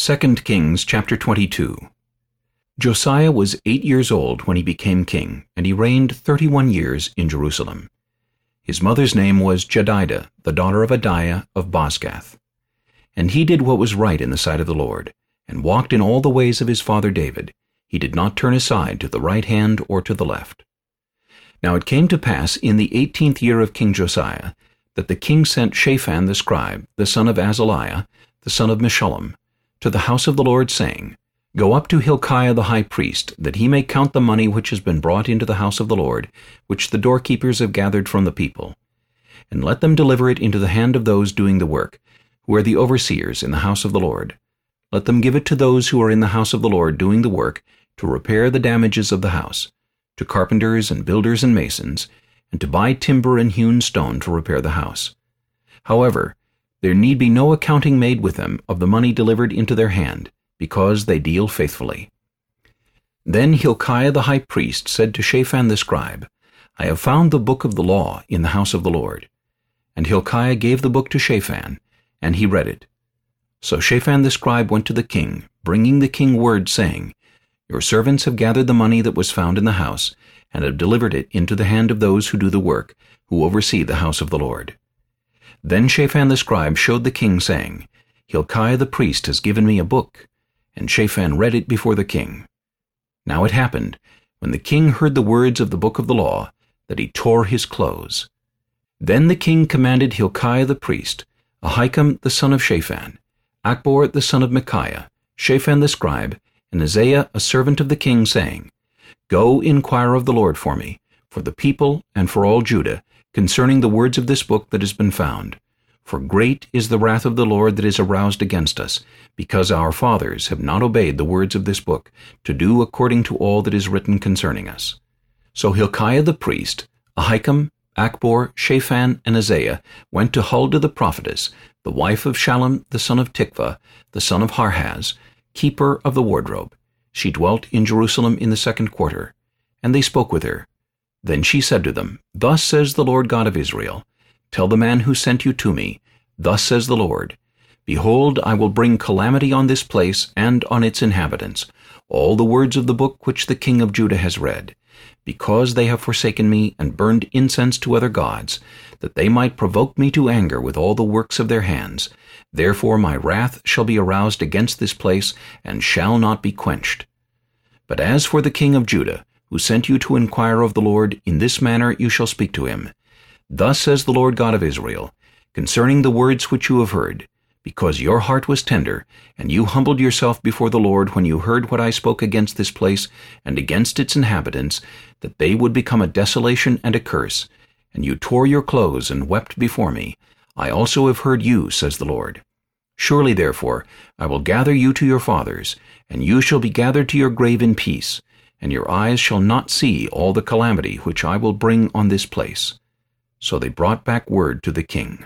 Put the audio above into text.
2 Kings chapter 22 Josiah was eight years old when he became king, and he reigned thirty-one years in Jerusalem. His mother's name was Jedidah, the daughter of Adaiah of Bozkath. And he did what was right in the sight of the Lord, and walked in all the ways of his father David. He did not turn aside to the right hand or to the left. Now it came to pass in the eighteenth year of King Josiah, that the king sent Shaphan the scribe, the son of Azaliah, the son of Meshullam, to the house of the Lord, saying, Go up to Hilkiah the high priest, that he may count the money which has been brought into the house of the Lord, which the doorkeepers have gathered from the people. And let them deliver it into the hand of those doing the work, who are the overseers in the house of the Lord. Let them give it to those who are in the house of the Lord doing the work, to repair the damages of the house, to carpenters and builders and masons, and to buy timber and hewn stone to repair the house. However, there need be no accounting made with them of the money delivered into their hand, because they deal faithfully. Then Hilkiah the high priest said to Shaphan the scribe, I have found the book of the law in the house of the Lord. And Hilkiah gave the book to Shaphan, and he read it. So Shaphan the scribe went to the king, bringing the king word, saying, Your servants have gathered the money that was found in the house, and have delivered it into the hand of those who do the work, who oversee the house of the Lord. Then Shaphan the scribe showed the king, saying, Hilkiah the priest has given me a book. And Shaphan read it before the king. Now it happened, when the king heard the words of the book of the law, that he tore his clothes. Then the king commanded Hilkiah the priest, Ahikam the son of Shaphan, Achbor the son of Michaiah, Shaphan the scribe, and Asaiah a servant of the king, saying, Go inquire of the Lord for me, for the people and for all Judah, concerning the words of this book that has been found. For great is the wrath of the Lord that is aroused against us, because our fathers have not obeyed the words of this book, to do according to all that is written concerning us. So Hilkiah the priest, Ahikam, Achbor, Shaphan, and Asaiah went to Huldah the prophetess, the wife of Shallum the son of Tikvah, the son of Harhas, keeper of the wardrobe. She dwelt in Jerusalem in the second quarter. And they spoke with her, then she said to them, Thus says the Lord God of Israel, Tell the man who sent you to me, Thus says the Lord, Behold, I will bring calamity on this place and on its inhabitants, all the words of the book which the king of Judah has read, because they have forsaken me and burned incense to other gods, that they might provoke me to anger with all the works of their hands. Therefore my wrath shall be aroused against this place, and shall not be quenched. But as for the king of Judah, who sent you to inquire of the Lord, in this manner you shall speak to him. Thus says the Lord God of Israel, concerning the words which you have heard, because your heart was tender, and you humbled yourself before the Lord when you heard what I spoke against this place and against its inhabitants, that they would become a desolation and a curse, and you tore your clothes and wept before me, I also have heard you, says the Lord. Surely, therefore, I will gather you to your fathers, and you shall be gathered to your grave in peace, and your eyes shall not see all the calamity which I will bring on this place. So they brought back word to the king.